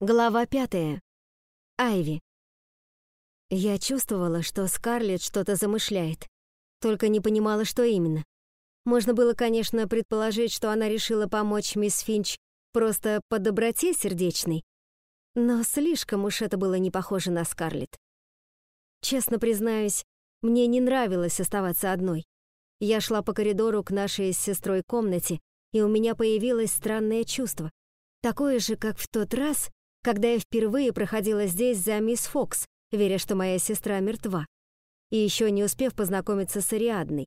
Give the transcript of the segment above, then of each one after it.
Глава пятая. Айви. Я чувствовала, что Скарлетт что-то замышляет, только не понимала, что именно. Можно было, конечно, предположить, что она решила помочь мисс Финч просто по доброте сердечной, но слишком уж это было не похоже на Скарлетт. Честно признаюсь, мне не нравилось оставаться одной. Я шла по коридору к нашей с сестрой комнате, и у меня появилось странное чувство. Такое же, как в тот раз, когда я впервые проходила здесь за мисс Фокс, веря, что моя сестра мертва, и еще не успев познакомиться с Ариадной.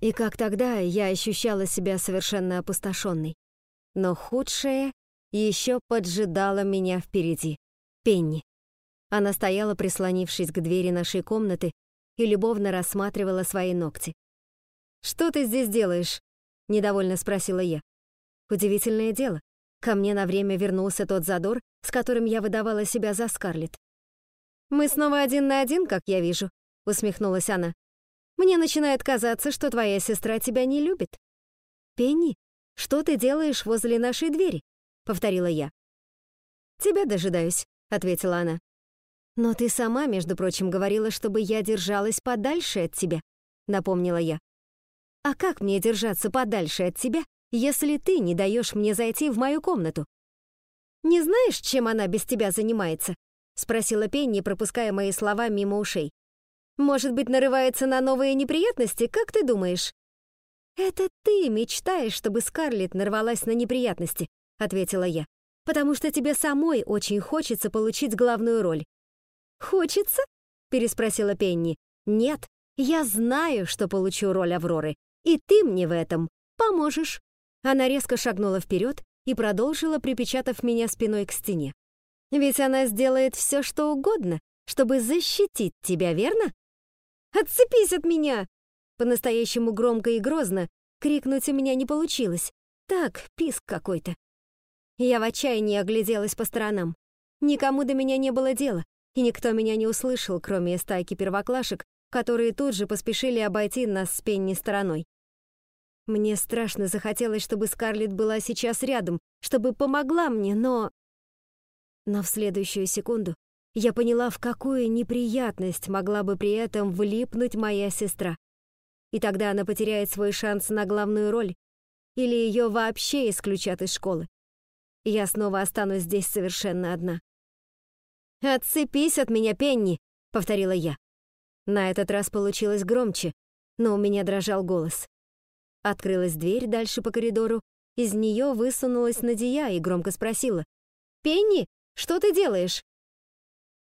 И как тогда я ощущала себя совершенно опустошенной. Но худшее еще поджидало меня впереди. Пенни. Она стояла, прислонившись к двери нашей комнаты, и любовно рассматривала свои ногти. «Что ты здесь делаешь?» — недовольно спросила я. Удивительное дело. Ко мне на время вернулся тот задор, с которым я выдавала себя за Скарлетт. «Мы снова один на один, как я вижу», — усмехнулась она. «Мне начинает казаться, что твоя сестра тебя не любит». «Пенни, что ты делаешь возле нашей двери?» — повторила я. «Тебя дожидаюсь», — ответила она. «Но ты сама, между прочим, говорила, чтобы я держалась подальше от тебя», — напомнила я. «А как мне держаться подальше от тебя, если ты не даешь мне зайти в мою комнату?» «Не знаешь, чем она без тебя занимается?» — спросила Пенни, пропуская мои слова мимо ушей. «Может быть, нарывается на новые неприятности, как ты думаешь?» «Это ты мечтаешь, чтобы Скарлетт нарвалась на неприятности», — ответила я, «потому что тебе самой очень хочется получить главную роль». «Хочется?» — переспросила Пенни. «Нет, я знаю, что получу роль Авроры, и ты мне в этом поможешь». Она резко шагнула вперед и продолжила, припечатав меня спиной к стене. «Ведь она сделает все, что угодно, чтобы защитить тебя, верно?» «Отцепись от меня!» По-настоящему громко и грозно крикнуть у меня не получилось. Так, писк какой-то. Я в отчаянии огляделась по сторонам. Никому до меня не было дела, и никто меня не услышал, кроме стайки первоклашек, которые тут же поспешили обойти нас с Пенни стороной. Мне страшно захотелось, чтобы Скарлетт была сейчас рядом, чтобы помогла мне, но... Но в следующую секунду я поняла, в какую неприятность могла бы при этом влипнуть моя сестра. И тогда она потеряет свой шанс на главную роль, или ее вообще исключат из школы. Я снова останусь здесь совершенно одна. «Отцепись от меня, Пенни!» — повторила я. На этот раз получилось громче, но у меня дрожал голос. Открылась дверь дальше по коридору, из нее высунулась Надия и громко спросила. «Пенни, что ты делаешь?»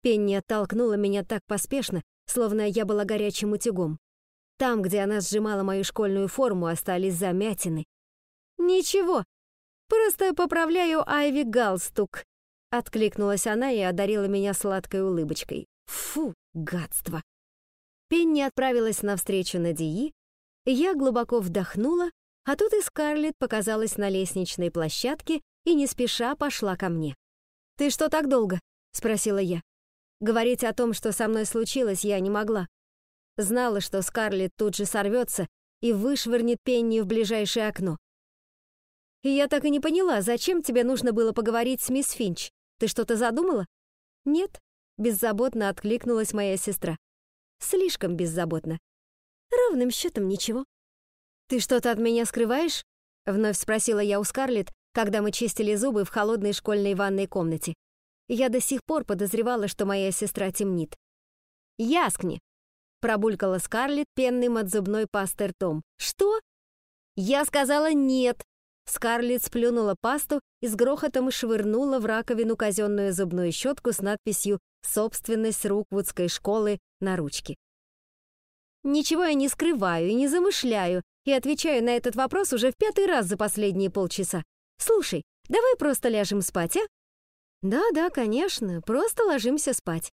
Пенни оттолкнула меня так поспешно, словно я была горячим утюгом. Там, где она сжимала мою школьную форму, остались замятины. «Ничего, просто поправляю Айви галстук», — откликнулась она и одарила меня сладкой улыбочкой. «Фу, гадство!» Пенни отправилась навстречу Надии, я глубоко вдохнула, а тут и Скарлетт показалась на лестничной площадке и не спеша пошла ко мне. «Ты что так долго?» — спросила я. Говорить о том, что со мной случилось, я не могла. Знала, что Скарлетт тут же сорвется и вышвырнет Пенни в ближайшее окно. И я так и не поняла, зачем тебе нужно было поговорить с мисс Финч? Ты что-то задумала? Нет, беззаботно откликнулась моя сестра. Слишком беззаботно. Ровным счетом ничего. «Ты что-то от меня скрываешь?» — вновь спросила я у Скарлетт, когда мы чистили зубы в холодной школьной ванной комнате. Я до сих пор подозревала, что моя сестра темнит. «Яскни!» — пробулькала Скарлетт пенным от зубной пасты ртом. «Что?» «Я сказала нет!» Скарлетт сплюнула пасту и с грохотом швырнула в раковину казенную зубную щетку с надписью «Собственность Руквудской школы» на ручке. Ничего я не скрываю и не замышляю, и отвечаю на этот вопрос уже в пятый раз за последние полчаса. Слушай, давай просто ляжем спать, а? Да-да, конечно, просто ложимся спать.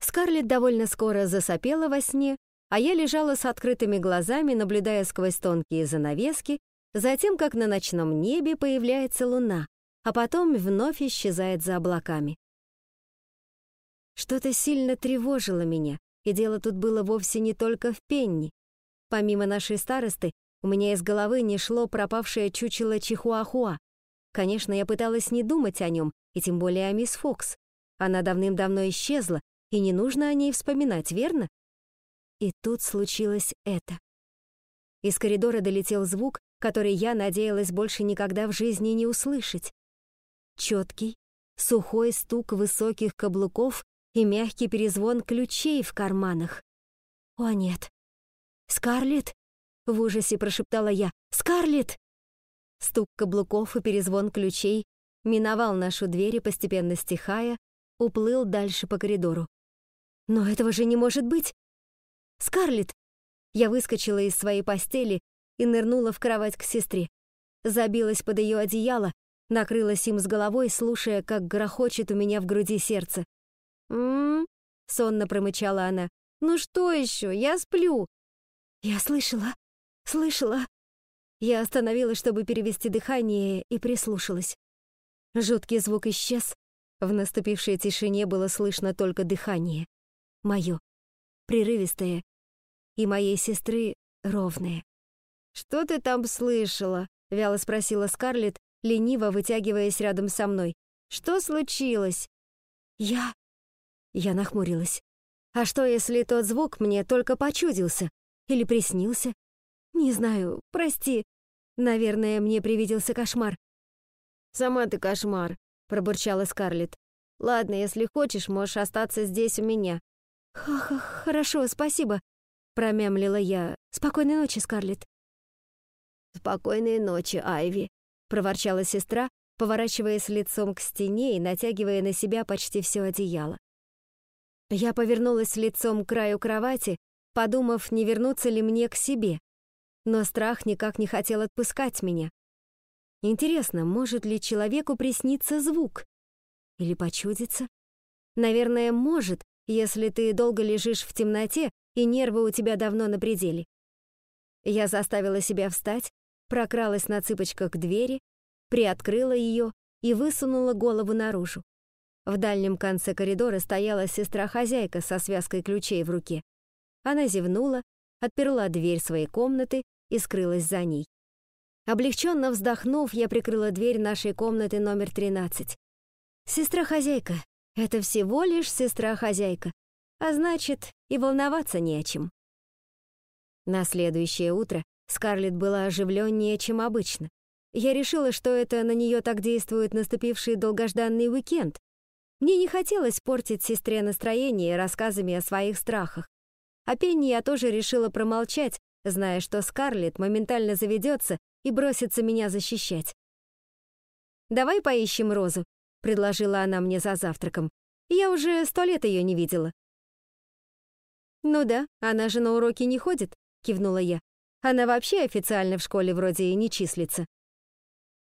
Скарлетт довольно скоро засопела во сне, а я лежала с открытыми глазами, наблюдая сквозь тонкие занавески, затем как на ночном небе появляется луна, а потом вновь исчезает за облаками. Что-то сильно тревожило меня, и дело тут было вовсе не только в Пенни. Помимо нашей старосты, у меня из головы не шло пропавшее чучело Чихуахуа. Конечно, я пыталась не думать о нем, и тем более о мисс Фокс. Она давным-давно исчезла, и не нужно о ней вспоминать, верно? И тут случилось это. Из коридора долетел звук, который я надеялась больше никогда в жизни не услышать. Четкий, сухой стук высоких каблуков и мягкий перезвон ключей в карманах. «О, нет!» «Скарлетт!» — в ужасе прошептала я. «Скарлетт!» Стук каблуков и перезвон ключей миновал нашу дверь и, постепенно стихая, уплыл дальше по коридору. «Но этого же не может быть!» «Скарлетт!» Я выскочила из своей постели и нырнула в кровать к сестре. Забилась под ее одеяло, накрылась им с головой, слушая, как грохочет у меня в груди сердце. «М-м-м», сонно промычала она. «Ну что еще? Я сплю!» «Я слышала, слышала!» Я остановилась, чтобы перевести дыхание, и прислушалась. Жуткий звук исчез. В наступившей тишине было слышно только дыхание. Мое. Прерывистое. И моей сестры ровное. «Что ты там слышала?» — вяло спросила Скарлетт, лениво вытягиваясь рядом со мной. «Что случилось?» «Я...» Я нахмурилась. «А что, если тот звук мне только почудился? Или приснился? Не знаю, прости. Наверное, мне привиделся кошмар». «Сама ты кошмар», — пробурчала Скарлетт. «Ладно, если хочешь, можешь остаться здесь у меня». «Х -х «Хорошо, спасибо», — промямлила я. «Спокойной ночи, Скарлетт». «Спокойной ночи, Айви», — проворчала сестра, поворачиваясь лицом к стене и натягивая на себя почти все одеяло. Я повернулась лицом к краю кровати, подумав, не вернуться ли мне к себе. Но страх никак не хотел отпускать меня. Интересно, может ли человеку присниться звук? Или почудиться? Наверное, может, если ты долго лежишь в темноте и нервы у тебя давно на пределе. Я заставила себя встать, прокралась на цыпочках к двери, приоткрыла ее и высунула голову наружу. В дальнем конце коридора стояла сестра-хозяйка со связкой ключей в руке. Она зевнула, отперла дверь своей комнаты и скрылась за ней. Облегченно вздохнув, я прикрыла дверь нашей комнаты номер 13. Сестра-хозяйка — это всего лишь сестра-хозяйка, а значит, и волноваться не о чем. На следующее утро Скарлетт была оживленнее, чем обычно. Я решила, что это на нее так действует наступивший долгожданный уикенд. Мне не хотелось портить сестре настроение рассказами о своих страхах. О Пенни я тоже решила промолчать, зная, что Скарлетт моментально заведется и бросится меня защищать. «Давай поищем Розу», — предложила она мне за завтраком. «Я уже сто лет ее не видела». «Ну да, она же на уроки не ходит», — кивнула я. Она вообще официально в школе вроде и не числится.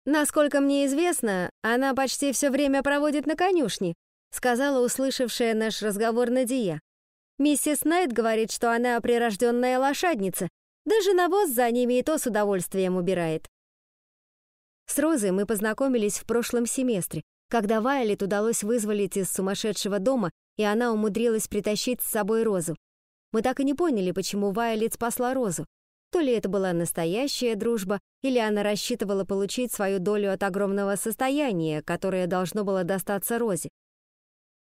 Насколько мне известно, она почти все время проводит на конюшне, сказала услышавшая наш разговор Надия. Миссис Найт говорит, что она прирожденная лошадница, даже навоз за ними и то с удовольствием убирает. С Розой мы познакомились в прошлом семестре, когда Вайлет удалось вызволить из сумасшедшего дома, и она умудрилась притащить с собой Розу. Мы так и не поняли, почему Вайлет спасла Розу. То ли это была настоящая дружба, или она рассчитывала получить свою долю от огромного состояния, которое должно было достаться Розе.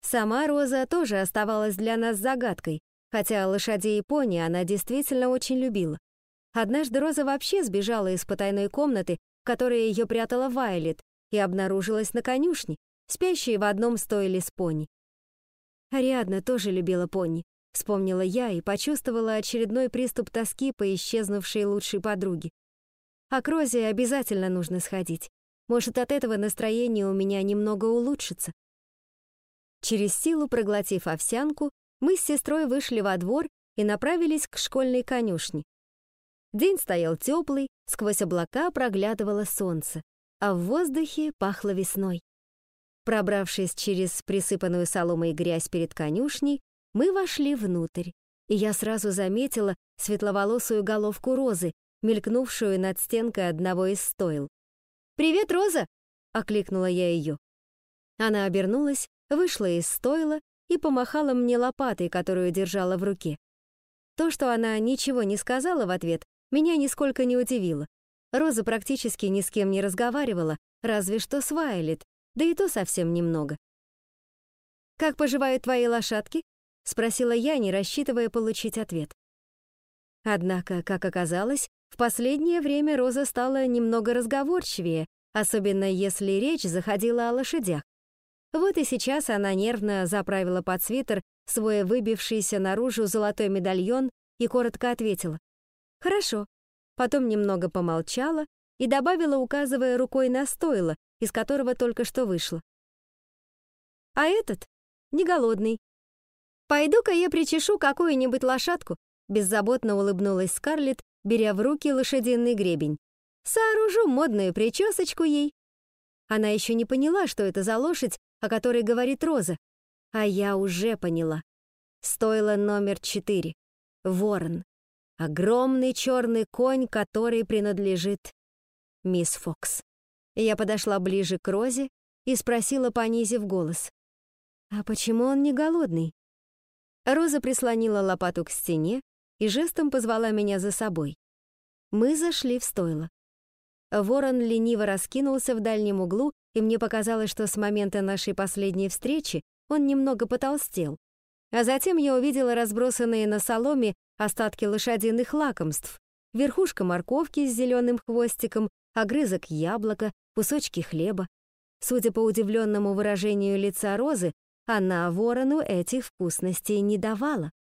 Сама Роза тоже оставалась для нас загадкой, хотя лошадей и пони она действительно очень любила. Однажды Роза вообще сбежала из потайной комнаты, в которой ее прятала Вайлет, и обнаружилась на конюшне, спящей в одном стойле с пони. Ариадна тоже любила пони. Вспомнила я и почувствовала очередной приступ тоски по исчезнувшей лучшей подруге. А к Розе обязательно нужно сходить. Может, от этого настроение у меня немного улучшится. Через силу проглотив овсянку, мы с сестрой вышли во двор и направились к школьной конюшне. День стоял теплый, сквозь облака проглядывало солнце, а в воздухе пахло весной. Пробравшись через присыпанную соломой грязь перед конюшней, мы вошли внутрь, и я сразу заметила светловолосую головку Розы, мелькнувшую над стенкой одного из стойл. «Привет, Роза!» — окликнула я ее. Она обернулась, вышла из стойла и помахала мне лопатой, которую держала в руке. То, что она ничего не сказала в ответ, меня нисколько не удивило. Роза практически ни с кем не разговаривала, разве что с Вайлет, да и то совсем немного. «Как поживают твои лошадки?» — спросила я, не рассчитывая получить ответ. Однако, как оказалось, в последнее время Роза стала немного разговорчивее, особенно если речь заходила о лошадях. Вот и сейчас она нервно заправила под свитер свой выбившийся наружу золотой медальон и коротко ответила. «Хорошо». Потом немного помолчала и добавила, указывая рукой на стойло, из которого только что вышла. «А этот не голодный. Пойду-ка я причешу какую-нибудь лошадку», беззаботно улыбнулась Скарлетт, беря в руки лошадиный гребень. «Сооружу модную причесочку ей». Она еще не поняла, что это за лошадь, о которой говорит Роза. А я уже поняла. Стоило номер четыре. Ворон. Огромный черный конь, который принадлежит мисс Фокс. Я подошла ближе к Розе и спросила, понизив голос. «А почему он не голодный?» Роза прислонила лопату к стене и жестом позвала меня за собой. Мы зашли в стойло. Ворон лениво раскинулся в дальнем углу, и мне показалось, что с момента нашей последней встречи он немного потолстел. А затем я увидела разбросанные на соломе остатки лошадиных лакомств, верхушка морковки с зеленым хвостиком, огрызок яблока, кусочки хлеба. Судя по удивленному выражению лица Розы, она ворону этих вкусностей не давала.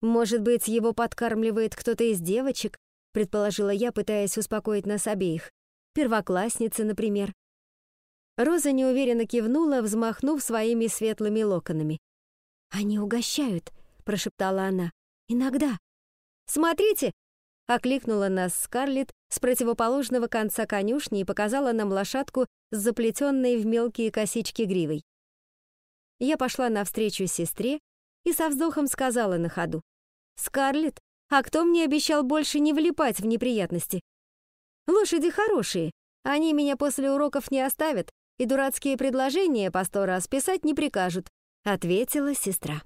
«Может быть, его подкармливает кто-то из девочек?» предположила я, пытаясь успокоить нас обеих. Первоклассницы, например. Роза неуверенно кивнула, взмахнув своими светлыми локонами. «Они угощают», — прошептала она. «Иногда». «Смотрите!» — окликнула нас Скарлетт с противоположного конца конюшни и показала нам лошадку с заплетенной в мелкие косички гривой. Я пошла навстречу сестре и со вздохом сказала на ходу. «Скарлетт, а кто мне обещал больше не влипать в неприятности? Лошади хорошие, они меня после уроков не оставят и дурацкие предложения по сто раз писать не прикажут», — ответила сестра.